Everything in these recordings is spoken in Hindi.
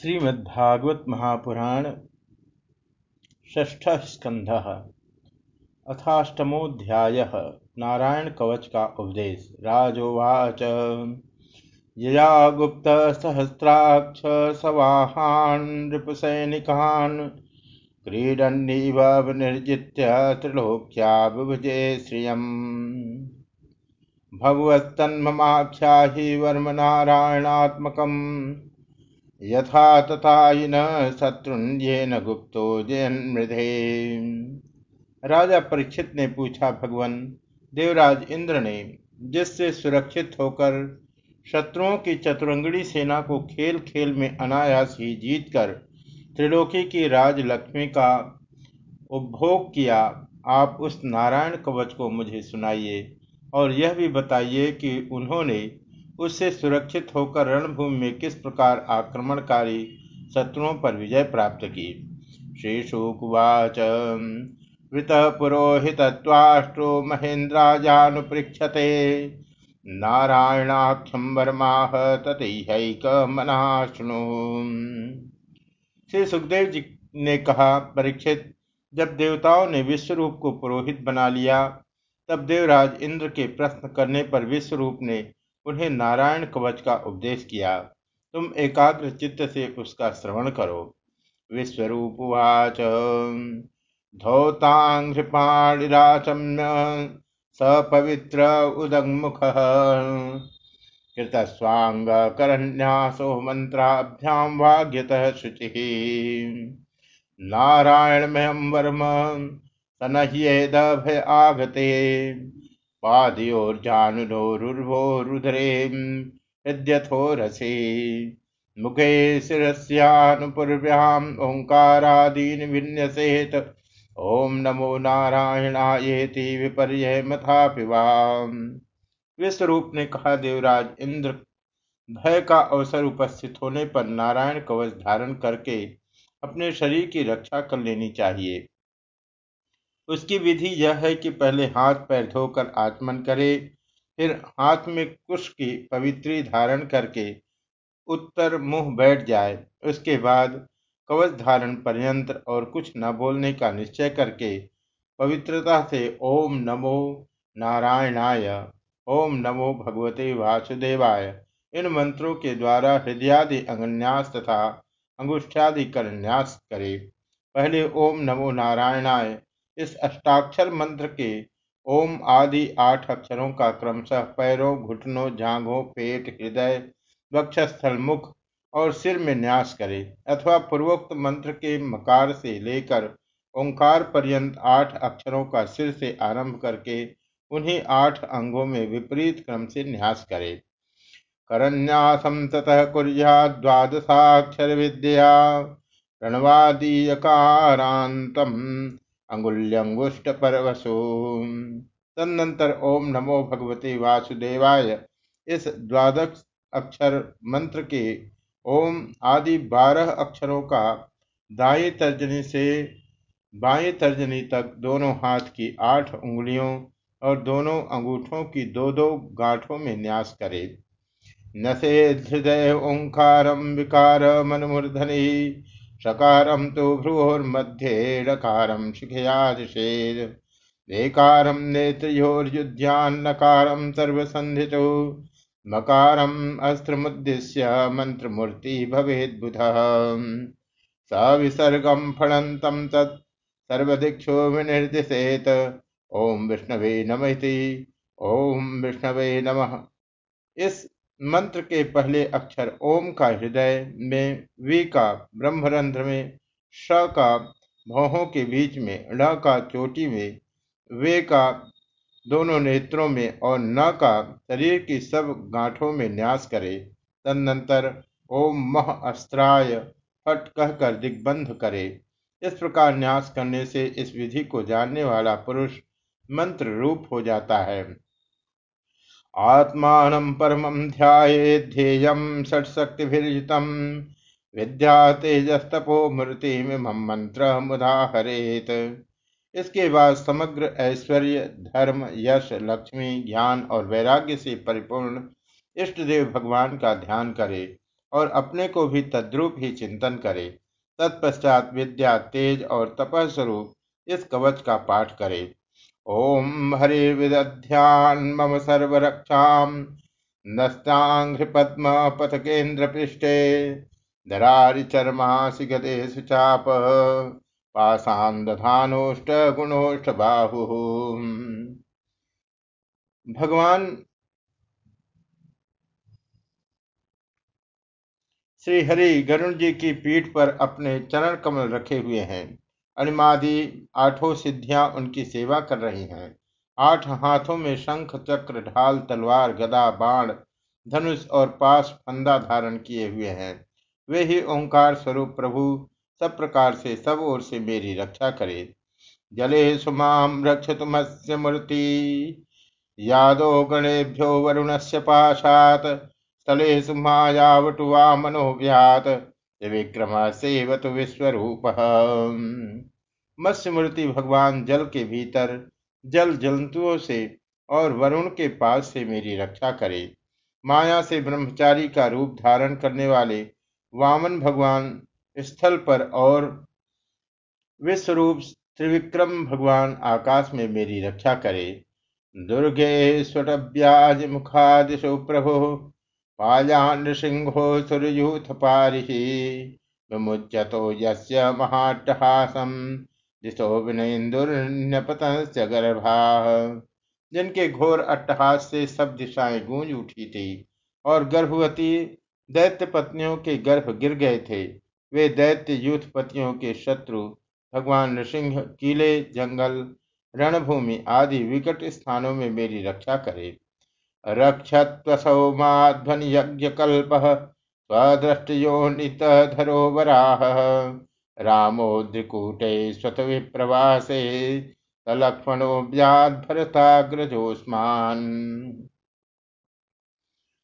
श्रीमद्भागवत महापुराण षष्ठ स्कंध अथाष्टमोध्याय नारायण कवच का उपदेश राजोवाच। यया गुप्त सहस्राक्ष सवाहान नृपसैनिकान क्रीडन्नीव निर्जित्य त्रिलोक्या विभुजे श्रियम्। वर्म नारायणात्मकम् यथा तथाइन न गुप्तो जयन मृधे राजा परीक्षित ने पूछा, भगवान, देवराज इंद्र ने जिससे सुरक्षित होकर शत्रुओं की चतुरंगड़ी सेना को खेल खेल में अनायास ही जीतकर त्रिलोकी की राजलक्ष्मी का उपभोग किया, आप उस नारायण कवच को मुझे सुनाइए और यह भी बताइए कि उन्होंने उससे सुरक्षित होकर रणभूमि में किस प्रकार आक्रमणकारी शत्रुओं पर विजय प्राप्त की? श्री शुकुवाच। वृत पुरोहितत्वाष्ट्रो महेन्द्राजानुपृक्षते नारायणाख्यम वर्माह मना शुणु श्री सुखदेव जी ने कहा, परीक्षित, जब देवताओं ने विश्वरूप को पुरोहित बना लिया, तब देवराज इंद्र के प्रश्न करने पर विश्वरूप ने उन्हें नारायण कवच का उपदेश किया। तुम एकाग्र चित्त से उसका श्रवण करो। विश्वरूपवाच धौतांघ्रिपाणिराचम्य स पवित्र उदमुख कृतस्वांग करन्यासो मंत्राभ्याम वाग्यत शुचि। नारायणमयम वर्म सनह्येद आगते। पादयोर्जानुनोरुर्वो रुद्रे हृद्यथो रसे मुखे शिरस्यानुपूर्व्याम् ओङ्कारादीन् विन्यसेत ओम नमो नारायणायेति विपर्य मथा विश्वरूप ने कहा देवराज इंद्र, भय का अवसर उपस्थित होने पर नारायण कवच धारण करके अपने शरीर की रक्षा कर लेनी चाहिए। उसकी विधि यह है कि पहले हाथ पैर धोकर आचमन करे, फिर हाथ में कुश की पवित्री धारण करके उत्तर मुँह बैठ जाए। उसके बाद कवच धारण पर्यंत और कुछ न बोलने का निश्चय करके पवित्रता से ओम नमो नारायणाय, ओम नमो भगवते वासुदेवाय, इन मंत्रों के द्वारा हृदयादि अंगन्यास तथा अंगुष्ठादि करन्यास करे। पहले ओम नमो नारायणाय इस अष्टाक्षर मंत्र के ओम आदि आठ अक्षरों का क्रमशः पैरों, घुटनों, जांघों, पेट, हृदय, वक्षस्थल, मुख और सिर में न्यास करे अथवा पूर्वोक्त मंत्र के मकार से लेकर ओंकार पर्यंत आठ अक्षरों का सिर से आरंभ करके उन्हीं आठ अंगों में विपरीत क्रम से न्यास करे। करन्यासम ततः कुरिया द्वादशाक्षर विद्या रणवादीयकारांतम अंगुल्यंगुष्ट परवसु तदनंतर ओम नमो भगवते वासुदेवाय। इस द्वादश अक्षर मंत्र के ओम आदि बारह अक्षरों का दाएँ तर्जनी से बाई तर्जनी तक दोनों हाथ की आठ उंगलियों और दोनों अंगूठों की दो दो गांठों में न्यास करे। नसे हृदय ओंकारम विकार मनमूर्धनि। सकारम तो भ्रुवोर्मध्ये णकारम शिखयादिशेद वेकारम नेत्रयोर्युध्यान्नकारम सर्वसन्धितो मकारम अस्त्रमुद्दिश्य मंत्रमूर्ति भवेद्बुध। स विसर्गम फणंतम तत् सर्वदिक्षु विनिर्दिशेत। ओम विष्णवे नमः ओम विष्णवे नमः। इस मंत्र के पहले अक्षर ओम का हृदय में, वी का ब्रह्मरंध्र में, श का भौहों के बीच में, ण का चोटी में, वे का दोनों नेत्रों में और न का शरीर की सब गांठों में न्यास करे। तदनंतर ओम मह अस्त्राय फट कहकर दिग्बंध करे। इस प्रकार न्यास करने से इस विधि को जानने वाला पुरुष मंत्र रूप हो जाता है। आत्मानं परमं ध्येयेध्येयं षट्शक्तिभिर्युतं विद्या तेजस्तपो मूर्तिमिमं मंत्र मुदाहरेत इसके बाद समग्र ऐश्वर्य, धर्म, यश, लक्ष्मी, ज्ञान और वैराग्य से परिपूर्ण इष्ट देव भगवान का ध्यान करे और अपने को भी तद्रूप ही चिंतन करे। तत्पश्चात विद्या, तेज और तपस्वरूप इस कवच का पाठ करे। ओम हरिर्विदध्यान मम सर्वरक्षा नस्तांघ्रि पद्म पथकेन्द्र पृष्ठे दरारि चरमासि गदेशु चाप। बाहु। भगवान श्री हरि गरुण जी की पीठ पर अपने चरण कमल रखे हुए हैं। अनिमादि आठों सिद्धियाँ उनकी सेवा कर रही हैं। आठ हाथों में शंख, चक्र, ढाल, तलवार, गदा, बाण, धनुष और पास फंदा धारण किए हुए हैं। वे ही ओंकार स्वरूप प्रभु, सब प्रकार से, सब ओर से मेरी रक्षा करे। जले सुमाम रक्षतुमस्य मूर्ति, यादो गणेभ्यो वरुण से पाशात, स्थले सुमायावटु वा मनोव्यात। विक्रम सेवतु विश्वरूप। मत्स्य मूर्ति भगवान जल के भीतर जल जंतुओं से और वरुण के पास से मेरी रक्षा करे। माया से ब्रह्मचारी का रूप धारण करने वाले वामन भगवान स्थल पर और विश्वरूप त्रिविक्रम भगवान आकाश में मेरी रक्षा करे। दुर्गे स्वटव्याज मुखादिशो प्रभु पायान सिंहो सुरयूथ पारिहि विमुच्यतो यस्य महाट्टहासम दिशो विनेन्दुर्न्यपतस्य गर्भा। जिनके घोर अट्टहास से सब दिशाएँ गूंज उठी थी और गर्भवती दैत्य पत्नियों के गर्भ गिर गए थे, वे दैत्य युद्ध पतियों के शत्रु, भगवान नृसिंह, किले, जंगल, रणभूमि आदि विकट स्थानों में मेरी रक्षा करे। रक्षत्वसौमाध्वनि यज्ञ कल्प स्वदृष्टयोनित धरोवराह रामोद्रिकूटे स्वत विप्रवासे तलक्ष्मणो व्याध भरताग्रजोस्मान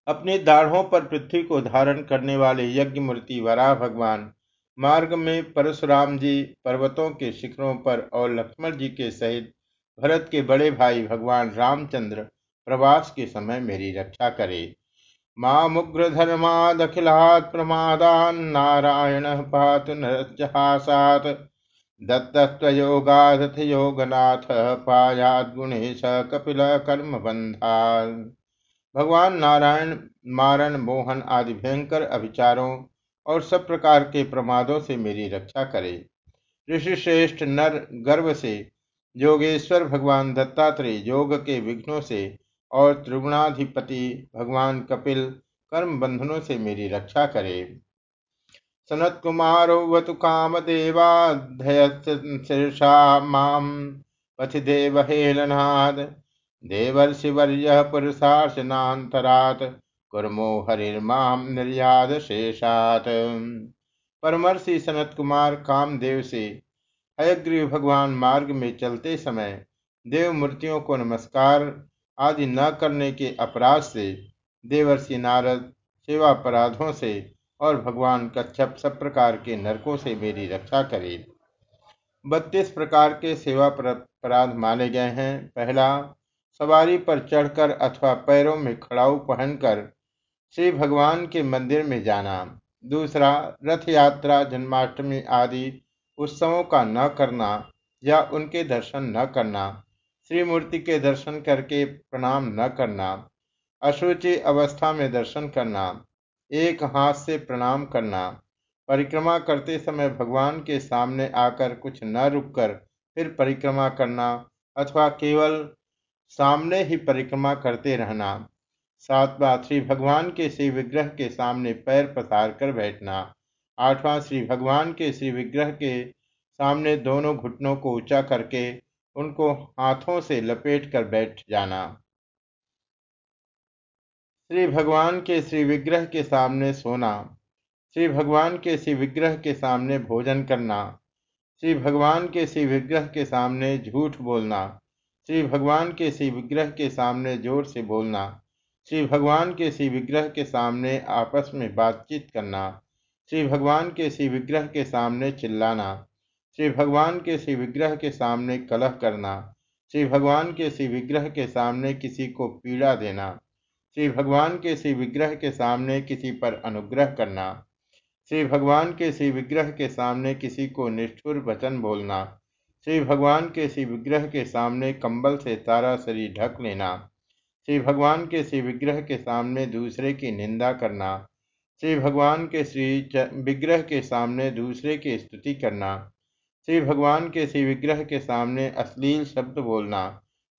अपनी दाढ़ों पर पृथ्वी को धारण करने वाले यज्ञ मूर्ति वराह भगवान मार्ग में परशुराम जी पर्वतों के शिखरों पर और लक्ष्मण जी के सहित भरत के बड़े भाई भगवान रामचंद्र प्रवास के समय मेरी रक्षा करे। मामुग्र धर्मादखिलात् प्रमादान, नारायण पातु नरजहासात्। दत्तत्वयोगादथ योगनाथ, पायाद गुणेश, कपिल कर्म बंधा भगवान नारायण मारण मोहन आदि भयंकर अभिचारों और सब प्रकार के प्रमादों से मेरी रक्षा करे। ऋषि श्रेष्ठ नर गर्व से योगेश्वर भगवान दत्तात्रेय योग के विघ्नों से और त्रिगुणाधिपति भगवान कपिल कर्म बंधनों से मेरी रक्षा करे। सनत कुमारो काम देवाधयशीर्षा माम पथि देवहेलनाद देवर्षिवर्य पुरुषार्चनातरात कुरमो हरिर्माम निर्याद शेषात। परमर्षि सनत कुमार कामदेव से हयग्रीव भगवान मार्ग में चलते समय देव मूर्तियों को नमस्कार आदि न करने के अपराध से, देवर्षि नारद सेवा अपराधों से और भगवान कच्छप सब प्रकार के नरकों से मेरी रक्षा करे। बत्तीस प्रकार के सेवा अपराध माने गए हैं। पहला, सवारी पर चढ़कर अथवा पैरों में खड़ाऊ पहनकर श्री भगवान के मंदिर में जाना। दूसरा, रथ यात्रा, जन्माष्टमी आदि उत्सवों का न करना या उनके दर्शन न करना। श्री मूर्ति के दर्शन करके प्रणाम न करना, अशुचि अवस्था में दर्शन करना, एक हाथ से प्रणाम करना, परिक्रमा करते समय भगवान के सामने आकर कुछ न रुककर फिर परिक्रमा करना अथवा केवल सामने ही परिक्रमा करते रहना, सातवां श्री भगवान के श्री विग्रह के सामने पैर पसार कर बैठना, आठवां श्री भगवान के श्री विग्रह के सामने दोनों घुटनों को ऊँचा करके उनको हाथों से लपेट कर बैठ जाना। श्री भगवान के श्री विग्रह के सामने सोना, श्री भगवान के श्री विग्रह के सामने भोजन करना, श्री भगवान के श्री विग्रह के सामने झूठ बोलना, श्री भगवान के श्री विग्रह के सामने ज़ोर से बोलना, श्री भगवान के श्री विग्रह के सामने आपस में बातचीत करना, श्री भगवान के श्री विग्रह के सामने चिल्लाना श्री भगवान के श्री विग्रह के सामने कलह करना, श्री भगवान के श्री विग्रह के सामने किसी को पीड़ा देना, श्री भगवान के श्री विग्रह के सामने किसी पर अनुग्रह करना, श्री भगवान के श्री विग्रह के सामने किसी को निष्ठुर वचन बोलना, श्री भगवान के श्री विग्रह के सामने कंबल से सारा शरीर ढक लेना, श्री भगवान के श्री विग्रह के सामने दूसरे की निंदा करना, श्री भगवान के श्री विग्रह के सामने दूसरे की स्तुति करना श्री भगवान के श्री विग्रह के सामने अश्लील शब्द बोलना।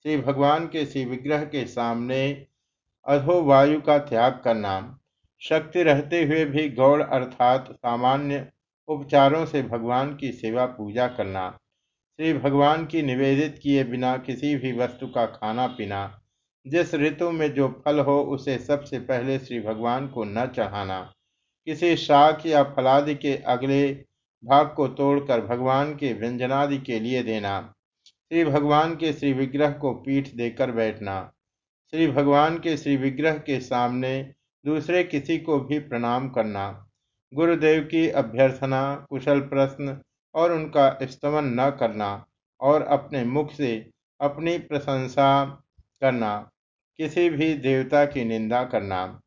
श्री भगवान के श्री विग्रह के सामने अधो वायु का त्याग करना। शक्ति रहते हुए भी गौड़ अर्थात सामान्य उपचारों से भगवान की सेवा पूजा करना। श्री भगवान की निवेदित किए बिना किसी भी वस्तु का खाना पीना, जिस ऋतु में जो फल हो उसे सबसे पहले श्री भगवान को न चढ़ाना। किसी शाख या फलादि के अगले भाग को तोड़कर भगवान के व्यंजनादि के लिए देना। श्री भगवान के श्री विग्रह को पीठ देकर बैठना। श्री भगवान के श्री विग्रह के सामने दूसरे किसी को भी प्रणाम करना। गुरुदेव की अभ्यर्थना, कुशल प्रश्न और उनका स्तमन न करना और अपने मुख से अपनी प्रशंसा करना, किसी भी देवता की निंदा करना।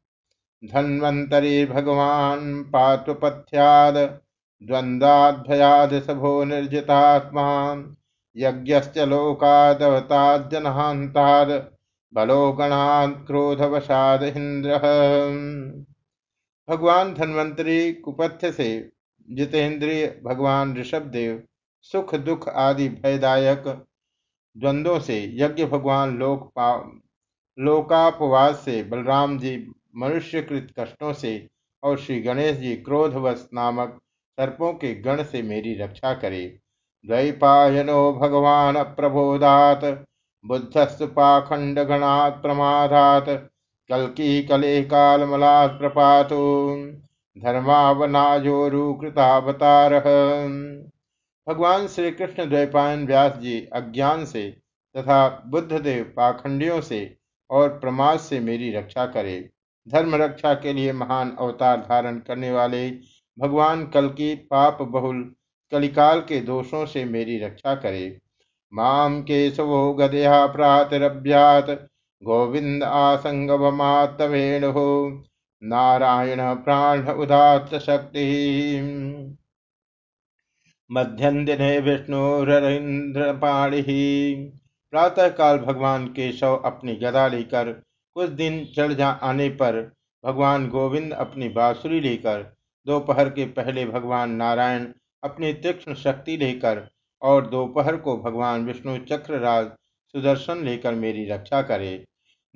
धन्वंतरी भगवान पात्वपथ्याद द्वंद्वाभयाद सभो निर्जितात्मा यज्ञश्च लोकादवताज्जनहान्ताद बलो गणात् क्रोधवशाद इंद्र भगवान धन्वंतरी कुपथ्य से जितेंद्रिय भगवान ऋषभदेव, सुख, दुख आदि भयदायक द्वंद्वों से यज्ञ भगवान लोक लोकापवास से बलराम जी मनुष्यकृत कष्टों से और श्री गणेश जी क्रोधवश नामक सर्पों के गण से मेरी रक्षा करे। द्वैपायनो भगवान प्रबोधात बुद्धस्तु पाखंड गणात् प्रमादात, कलकी कले कालमलात् प्रपातो। धर्मावनायोरुकृतावतार भगवान श्री कृष्ण द्वैपायन व्यास जी अज्ञान से तथा बुद्धदेव पाखंडियों से और प्रमाद से मेरी रक्षा करे। धर्म रक्षा के लिए महान अवतार धारण करने वाले भगवान कल की पाप बहुल, कलिकाल के दोषों से मेरी रक्षा करे। माम केशवो गदया प्रातरभ्यात गोविंद हो नारायण प्राण उदात शक्ति। मध्यम दिने प्रातः काल भगवान केशव अपनी गदा लेकर, कुछ दिन चढ़ जा आने पर, भगवान गोविंद अपनी बांसुरी लेकर दोपहर के पहले भगवान नारायण अपनी तीक्ष्ण शक्ति लेकर और दोपहर को भगवान विष्णु चक्रराज सुदर्शन लेकर मेरी रक्षा करे।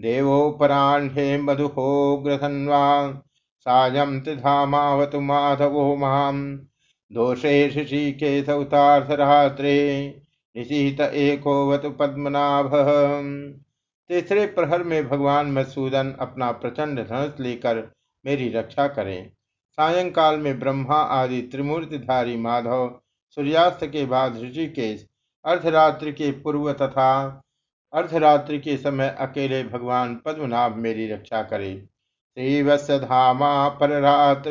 देवो देवोपराह्णे मधुहो ग्रधन्वा सायं त्रिधामावतु माधवो माम दोषे शिशि के ऋषिकेशौतार्धरात्रे निशीत एकोवतु पद्मनाभ। तीसरे प्रहर में भगवान मधुसूदन अपना प्रचंड धनुष लेकर मेरी रक्षा करें। सायंकाल में ब्रह्मा आदि त्रिमूर्तिधारी माधव, सूर्यास्त के बाद ऋषिकेश, अर्धरात्रि के पूर्व तथा अर्धरात्रि के समय अकेले भगवान पद्मनाभ मेरी रक्षा करे। धामा पर रात्र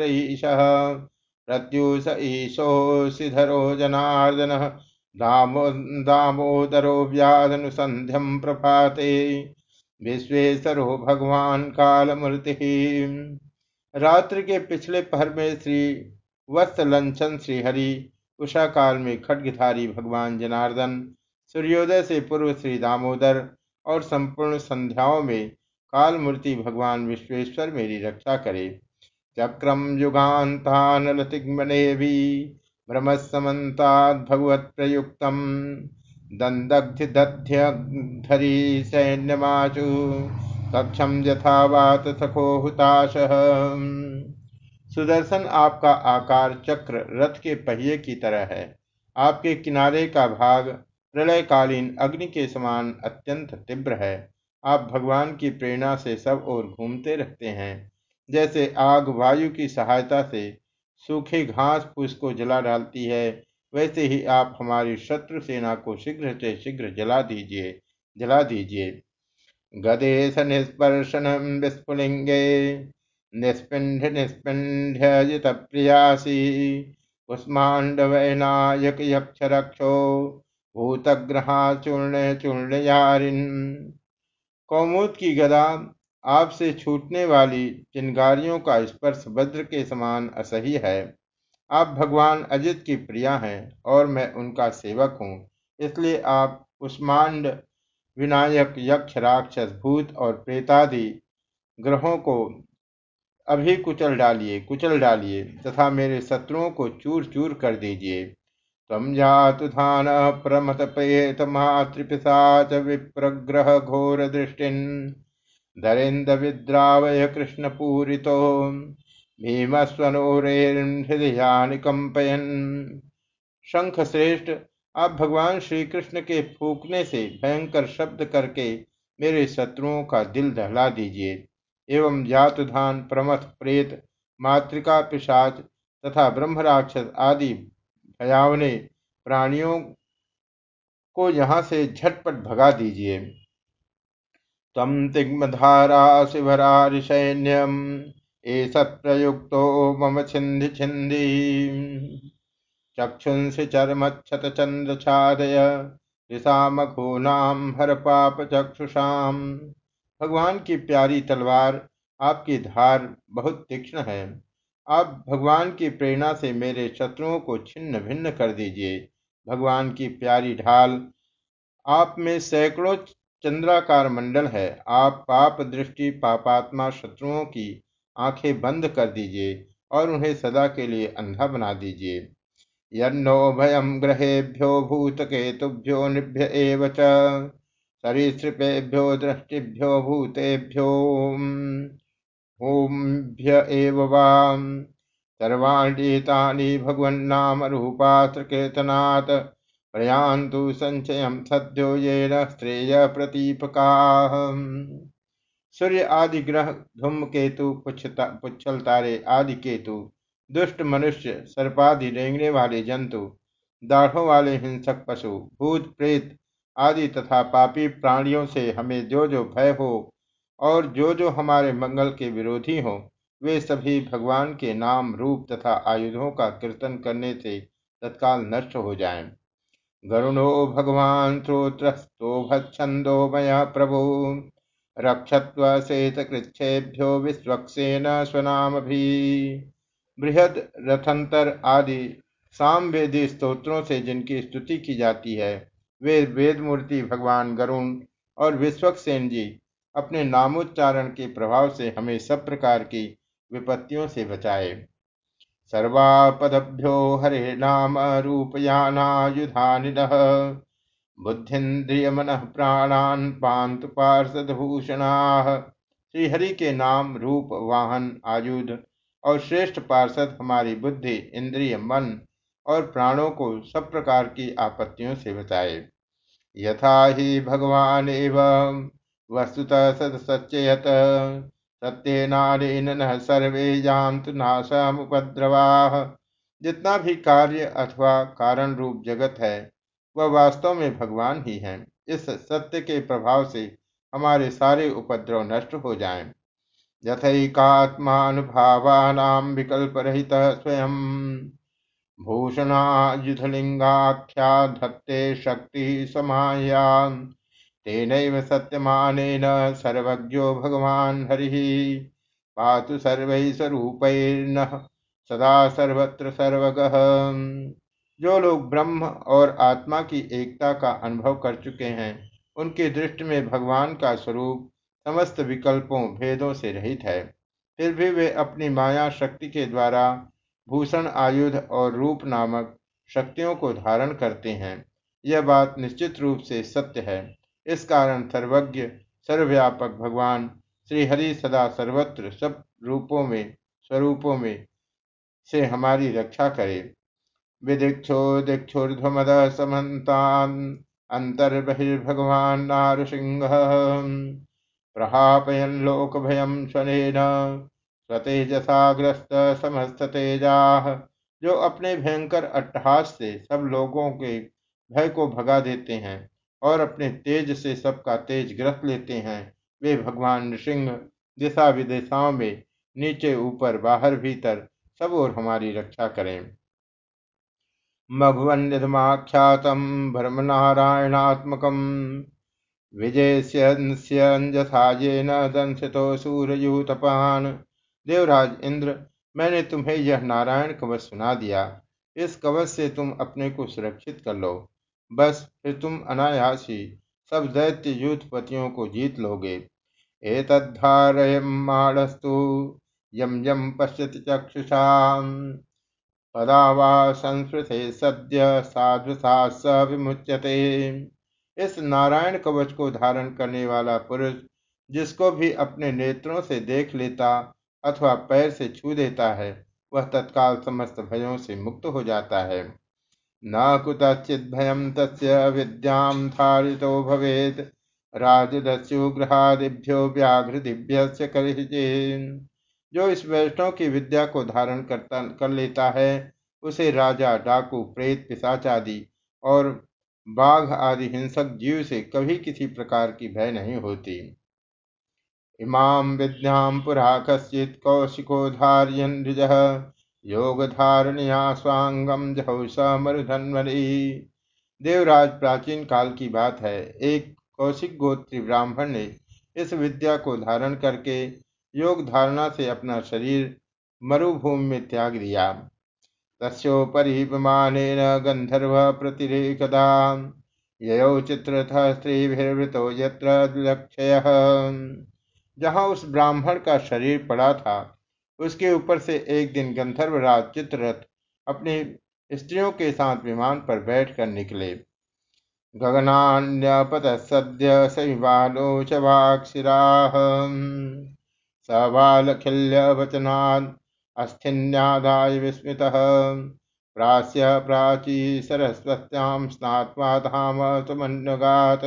प्रत्युष ईशो सिधरो जनार्दन, दामो दामोदरो व्याधनुसंध्यम प्रभाते। विश्वेश्वरो भगवान कालमूर्ति। रात्रि के पिछले पहर में श्री वत्सलंचन श्रीहरि उषा काल में खड्गधारी भगवान जनार्दन, सूर्योदय से पूर्व श्री दामोदर और संपूर्ण संध्याओं में काल मूर्ति भगवान विश्वेश्वर मेरी रक्षा करे। चक्रम युगान्तानलतिग्मने भी भ्रमसमन्तात् भगवत प्रयुक्त दंदग्धि सैन्यमाचु कक्षम यथावात सखो हुताश। सुदर्शन आपका आकार चक्र रथ के पहिए की तरह है। आपके किनारे का भाग प्रलयकालीन अग्नि के समान अत्यंत तीव्र है। आप भगवान की प्रेरणा से सब ओर घूमते रहते हैं। जैसे आग वायु की सहायता से सूखे घास फूस को जला डालती है, वैसे ही आप हमारी शत्रु सेना को शीघ्र से शीघ्र जला दीजिए जला दीजिए। गदेश निस्पर्शन विस्फुलिंगे निस्पिंड निस्पिंड्यजित प्रियासी कुष्मांडवैनायक यक्ष रक्षो भूतग्रहा चूर्ण चूर्ण यारिन कौमुद की गदा आपसे छूटने वाली चिंगारियों का स्पर्श वज्र के समान असही है, आप भगवान अजित की प्रिया हैं और मैं उनका सेवक हूँ, इसलिए आप उस्मांड विनायक, यक्ष, राक्षस, भूत और प्रेतादि ग्रहों को अभी कुचल डालिए कुचल डालिए तथा मेरे शत्रुओं को चूर चूर कर दीजिए। तम जातु धान प्रमथ पेत मातृपिशाच विप्रग्रह घोर दृष्टिन। धरेन्द्र विद्रावय कृष्ण पूरितो। भीमस्वनोरेहृदयानि कंपयन। शंख श्रेष्ठ आप भगवान श्री कृष्ण के फूकने से भयंकर शब्द करके मेरे शत्रुओं का दिल दहला दीजिए, एवं जातुधान, प्रमथ, प्रेत, मातृका, पिशाच तथा ब्रह्म राक्षस आदि भयावने प्राणियों को यहाँ से झटपट भगा दीजिए। तम तिग्मधारा शिवरारिसैन्यम एष प्रयुक्तो मम छिंदी छिन्धि। चक्षुंसि चर्मच्छत चंद्र छादय ऋषामघूनाम हर पाप चक्षुषाम भगवान की प्यारी तलवार आपकी धार बहुत तीक्ष्ण है। आप भगवान की प्रेरणा से मेरे शत्रुओं को छिन्न भिन्न कर दीजिए। भगवान की प्यारी ढाल आप में सैकड़ों चंद्राकार मंडल है। आप पाप दृष्टि पापात्मा शत्रुओं की आँखें बंद कर दीजिए और उन्हें सदा के लिए अंधा बना दीजिए। यन्नो भयम ग्रहेभ्यो भूतकेतुभ्यो निभ्य च। सरीसृपेभ्यो दृष्टिभ्यो भूतेभ्यो। होम्भ्य एव वाम। सर्वाण्येतानि भगवन्नामरूपात्रकीर्तनात् प्रयान्तु संचयम सद्यो येन श्रेय प्रतीपका। सूर्य, आदि, ग्रह धूमकेतु पुच्छल तारे आदि केतु दुष्ट मनुष्य, सर्पादि, रेंगने वाले जंतु, दाढ़ों वाले हिंसक पशु, भूत, प्रेत आदि तथा पापी प्राणियों से हमें जो जो भय हो और जो जो हमारे मंगल के विरोधी हो, वे सभी भगवान के नाम रूप तथा आयुधों का कीर्तन करने से तत्काल नष्ट हो जाएँ। गरुणो भगवान श्रोत्रस्तोभछंदो मया प्रभु रक्षत्व कृच्छेभ्यो विश्वक्सेन स्वनाम भी बृहद रथंतर आदि सामवेदी स्तोत्रों से जिनकी स्तुति की जाती है, वे वेद मूर्ति भगवान गरुण और विश्वक्सेन जी अपने नामोच्चारण के प्रभाव से हमें सब प्रकार की विपत्तियों से बचाए। सर्वापदभ्यो हरे नाम रूपयानायुधानि बुद्धिन्द्रिय मन प्राणान पांतु पार्षदभूषणा श्रीहरि के नाम रूप वाहन आयुध और श्रेष्ठ पार्षद हमारी बुद्धि, इंद्रिय, मन और प्राणों को सब प्रकार की आपत्तियों से बचाए। यथा ही भगवान एवं वस्तुतः सद सच्चयत सत्यनारेन न सर्वे जानत नाशमुपद्रवा जितना भी कार्य अथवा कारण रूप जगत है, वह वास्तव में भगवान ही है। इस सत्य के प्रभाव से हमारे सारे उपद्रव नष्ट हो जाएँ। यथैकात्मानुभावानाम विकल्प रहित स्वयं। भूषणायुधलिंगाख्या धत्ते शक्ति समाया तेन सत्यमानेन सर्वज्ञो भगवान हरि। पातु सर्व स्वरूपैर्न सदा सर्वत्र सर्वगः। जो लोग ब्रह्म और आत्मा की एकता का अनुभव कर चुके हैं, उनकी दृष्टि में भगवान का स्वरूप समस्त विकल्पों, भेदों से रहित है। फिर भी वे अपनी माया शक्ति के द्वारा भूषण आयुध और रूप नामक शक्तियों को धारण करते हैं। यह बात निश्चित रूप से सत्य है। इस कारण सर्वज्ञ, सर्वव्यापक भगवान श्रीहरि सदा सर्वत्र सब रूपों में, स्वरूपों में से हमारी रक्षा करे। विदीक्षो दीक्षुर्धमद समन्तान, अंतर्बहिर्भगवान नारसिंह। प्रहापयन लोक भयम स्वनेन, स्वतेजसाग्रस्त समस्त तेजा जो अपने भयंकर अट्टहास से सब लोगों के भय को भगा देते हैं और अपने तेज से सबका तेज ग्रस्त लेते हैं। वे भगवान नृसिंह दिशा विदिशाओं में नीचे ऊपर बाहर भीतर सब और हमारी रक्षा करें। मघवन्यधमाख्यातम भ्रम नारायणात्मक विजयस्यंजथा न दंसितो सूरयूतपान देवराज इंद्र, मैंने तुम्हें यह नारायण कवच सुना दिया। इस कवच से तुम अपने को सुरक्षित कर लो। बस फिर तुम अनायास ही सब दैत्य युद्धपतियों को जीत लोगे। एतद्धारयमाणस्तु यम यम पश्यति चक्षुषा। पदा वा संस्कृते सद्य साधुसा स विमुच्यते। इस नारायण कवच को धारण करने वाला पुरुष, जिसको भी अपने नेत्रों से देख लेता अथवा पैर से छू देता है, वह तत्काल समस्त भयों से मुक्त हो जाता है। न कुतचित भयम तस्य विद्याम धारितो भवेद। राजदस्युग्रहादिभ्यो व्याघ्र दिव्य जो इस वैष्णव की विद्या को धारण करता, कर लेता है, उसे राजा डाकू, प्रेत, पिशाचादि और बाघ आदि हिंसक जीव से कभी किसी प्रकार की भय नहीं होती। इमाम विद्याम पुरा कश्चित कौशिको धारियन योग धारणिया स्वांगम जहौसा मरुधन्वरी। देवराज प्राचीन काल की बात है। एक कौशिक गोत्री ब्राह्मण ने इस विद्या को धारण करके योग धारणा से अपना शरीर मरुभूमि में त्याग दिया। तस्ोपरि विमानेन गंधर्व प्रतिरेकदा ययौ चित्रथ स्त्रीभिर्वृतो यत्र जहाँ उस ब्राह्मण का शरीर पड़ा था, उसके ऊपर से एक दिन गंधर्वराज चित्ररथ अपने स्त्रियों के साथ विमान पर बैठकर निकले। गगनान्यपत सद्य सविवालोचवाक्षिराः सबालखिल्य वचनात् अस्थिन्यादाय विस्मितः। प्रास्य प्राची सरस्वत्याम स्नात्वा धाम सुमन्यगात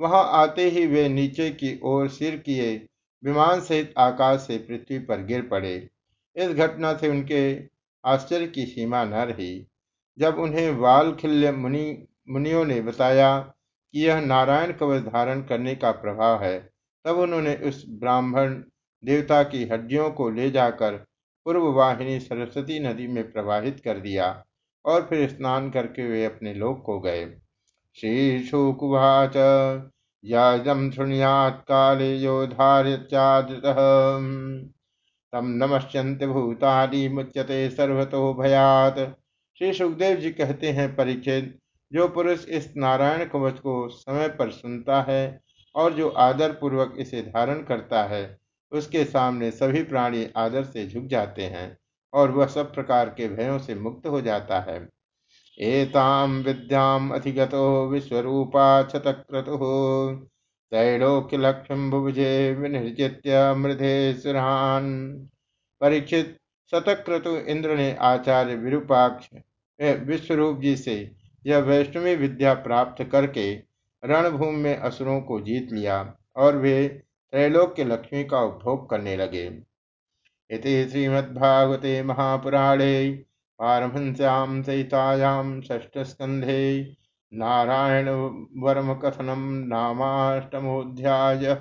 वहाँ आते ही वे नीचे की ओर सिर किए, विमान सहित आकाश से पृथ्वी पर गिर पड़े। इस घटना से उनके आश्चर्य की सीमा न रही। जब उन्हें वालखिल्य मुनि, मुनियों ने बताया कि यह नारायण कवच धारण करने का प्रभाव है, तब उन्होंने उस ब्राह्मण देवता की हड्डियों को ले जाकर पूर्व वाहिनी सरस्वती नदी में प्रवाहित कर दिया और फिर स्नान करके वे अपने लोक को गए। श्री शुकुवाच याजम शृणुयात काले तम नमश्यंत भूतानि, मुच्यते सर्वतो भयात। श्री सुखदेव जी कहते हैं, परिचित, जो पुरुष इस नारायण कवच को समय पर सुनता है और जो आदर पूर्वक इसे धारण करता है उसके सामने सभी प्राणी आदर से झुक जाते हैं और वह सब प्रकार के भयों से मुक्त हो जाता है। एताम विद्याम अधिगतो विश्वरूपा लक्ष्म भुभुजे विनिर्जित्य मृधे सुरान परीक्षित शतक्रतु इंद्र ने आचार्य विरूपाक्ष विश्वरूप जी से यह वैष्णवी विद्या प्राप्त करके रणभूमि में असुरों को जीत लिया और वे त्रैलोक के लक्ष्मी का उपभोग करने लगे। इति श्रीमद्भागवते महापुराणे पारमहंस्यां सहितायां षष्ठस्कन्धे नारायण वर्म कथनम नामाष्टमोऽध्यायः।